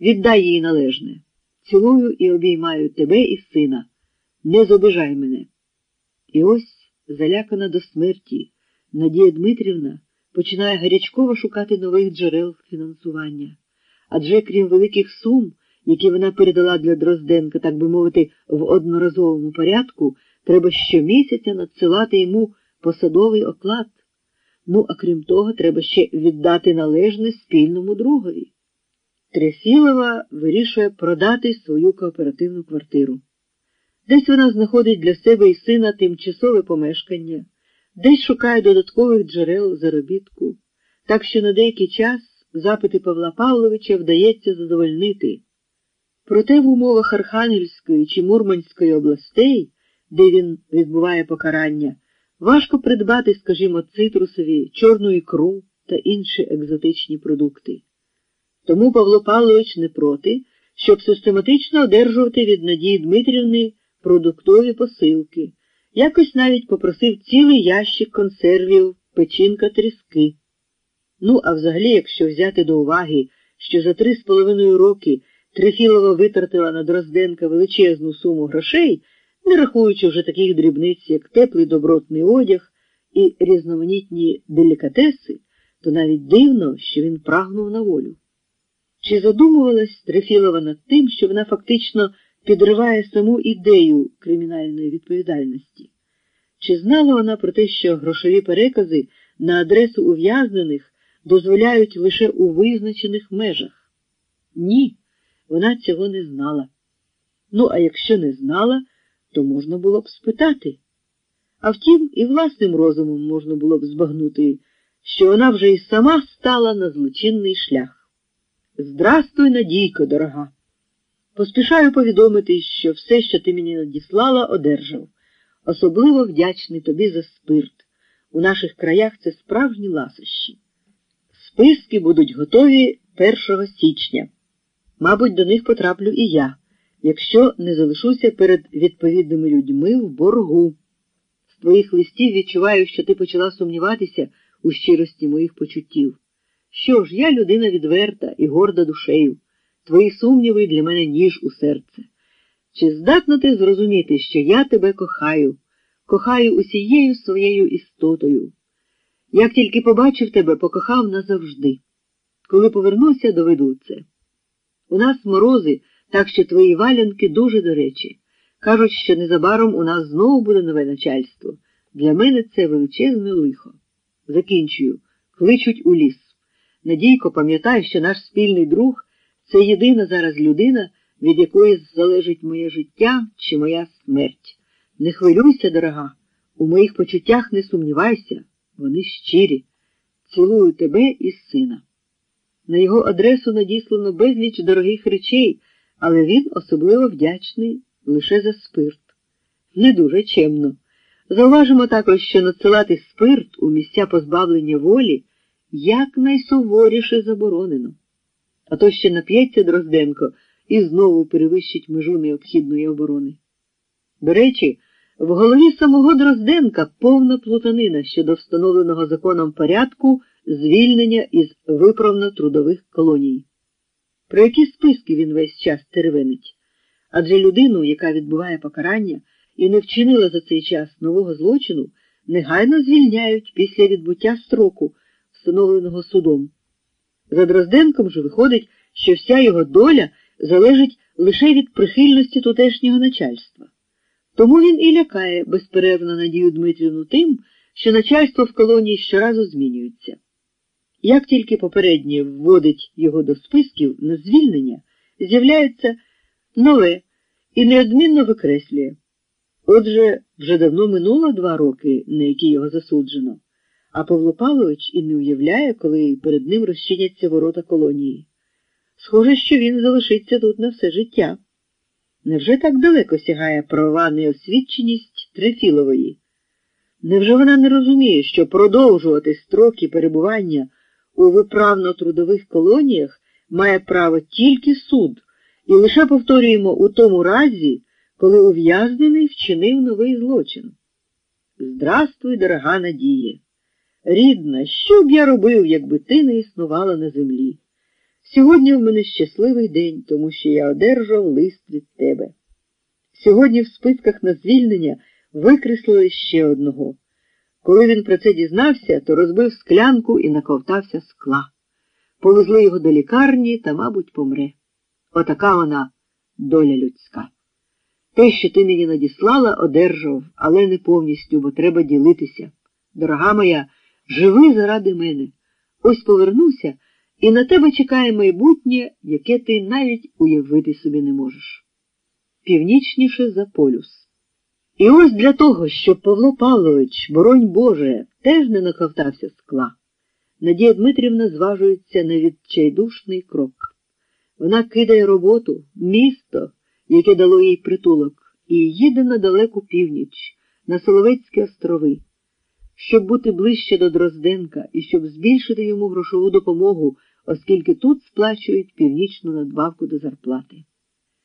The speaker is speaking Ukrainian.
віддай їй належне. Цілую і обіймаю тебе і сина. Не зобижай мене. І ось, залякана до смерті, Надія Дмитрівна починає гарячково шукати нових джерел фінансування. Адже крім великих сум, які вона передала для Дрозденка, так би мовити, в одноразовому порядку, треба щомісяця надсилати йому посадовий оклад. Ну, а крім того, треба ще віддати належне спільному другові. Трефілова вирішує продати свою кооперативну квартиру. Десь вона знаходить для себе і сина тимчасове помешкання, десь шукає додаткових джерел заробітку, так що на деякий час запити Павла Павловича вдається задовольнити. Проте в умовах Архангельської чи Мурманської областей, де він відбуває покарання, важко придбати, скажімо, цитрусові, чорну ікру та інші екзотичні продукти. Тому Павло Павлович не проти, щоб систематично одержувати від Надії Дмитрівни продуктові посилки, якось навіть попросив цілий ящик консервів, печінка тріски. Ну, а взагалі, якщо взяти до уваги, що за три з половиною роки Трефілова витратила на Дрозденка величезну суму грошей, не рахуючи вже таких дрібниць, як теплий добротний одяг і різноманітні делікатеси, то навіть дивно, що він прагнув на волю. Чи задумувалась Трефілова над тим, що вона фактично підриває саму ідею кримінальної відповідальності? Чи знала вона про те, що грошові перекази на адресу ув'язнених дозволяють лише у визначених межах? Ні, вона цього не знала. Ну, а якщо не знала, то можна було б спитати. А втім, і власним розумом можна було б збагнути, що вона вже і сама стала на злочинний шлях. Здрастуй, Надійко, дорога. Поспішаю повідомити, що все, що ти мені надіслала, одержав. Особливо вдячний тобі за спирт. У наших краях це справжні ласощі. Списки будуть готові 1 січня. Мабуть, до них потраплю і я, якщо не залишуся перед відповідними людьми в боргу. З твоїх листів відчуваю, що ти почала сумніватися у щирості моїх почуттів. Що ж, я людина відверта і горда душею, твої сумніви для мене ніж у серце. Чи здатна ти зрозуміти, що я тебе кохаю, кохаю усією своєю істотою? Як тільки побачив тебе, покохав назавжди. Коли повернуся, доведу це. У нас морози, так що твої валянки дуже до речі. Кажуть, що незабаром у нас знову буде нове начальство. Для мене це величезне лихо. Закінчую. Кличуть у ліс. Надійко, пам'ятай, що наш спільний друг це єдина зараз людина, від якої залежить моє життя чи моя смерть. Не хвилюйся, дорога, у моїх почуттях не сумнівайся, вони щирі. Цілую тебе і сина. На його адресу надіслано безліч дорогих речей, але він особливо вдячний лише за спирт. Не дуже чемно. Зауважимо також, що надсилати спирт у місця позбавлення волі якнайсуворіше заборонено. А то ще нап'ється Дрозденко і знову перевищить межу необхідної оборони. До речі, в голові самого Дрозденка повна плутанина щодо встановленого законом порядку звільнення із виправно-трудових колоній. Про які списки він весь час теревенить? Адже людину, яка відбуває покарання і не вчинила за цей час нового злочину, негайно звільняють після відбуття строку встановленого судом. За Дрозденком же виходить, що вся його доля залежить лише від прихильності тутешнього начальства. Тому він і лякає безперервно Надію Дмитрівну тим, що начальство в колонії щоразу змінюється. Як тільки попереднє вводить його до списків на звільнення, з'являється нове і неодмінно викреслює. Отже, вже давно минуло два роки, на які його засуджено а Павло Павлович і не уявляє, коли перед ним розчиняться ворота колонії. Схоже, що він залишиться тут на все життя. Невже так далеко сягає правова неосвідченість Трефілової? Невже вона не розуміє, що продовжувати строки перебування у виправно-трудових колоніях має право тільки суд, і лише повторюємо у тому разі, коли ув'язнений вчинив новий злочин? Здравствуй, дорога Надія! Рідна, що б я робив, якби ти не існувала на землі? Сьогодні в мене щасливий день, тому що я одержав лист від тебе. Сьогодні в списках на звільнення викреслили ще одного. Коли він про це дізнався, то розбив склянку і наковтався скла. Повезли його до лікарні та, мабуть, помре. Отака вона доля людська. Те, що ти мені надіслала, одержав, але не повністю, бо треба ділитися. Дорога моя, живи заради мене. Ось повернуся, і на тебе чекає майбутнє, яке ти навіть уявити собі не можеш. Північніше за полюс. І ось для того, щоб Павло Павлович, боронь Боже, теж не наковтався скла, Надія Дмитрівна зважується на відчайдушний крок. Вона кидає роботу, місто, яке дало їй притулок, і їде на далеку північ, на Соловецькі острови, щоб бути ближче до Дрозденка і щоб збільшити йому грошову допомогу, оскільки тут сплачують північну надбавку до зарплати.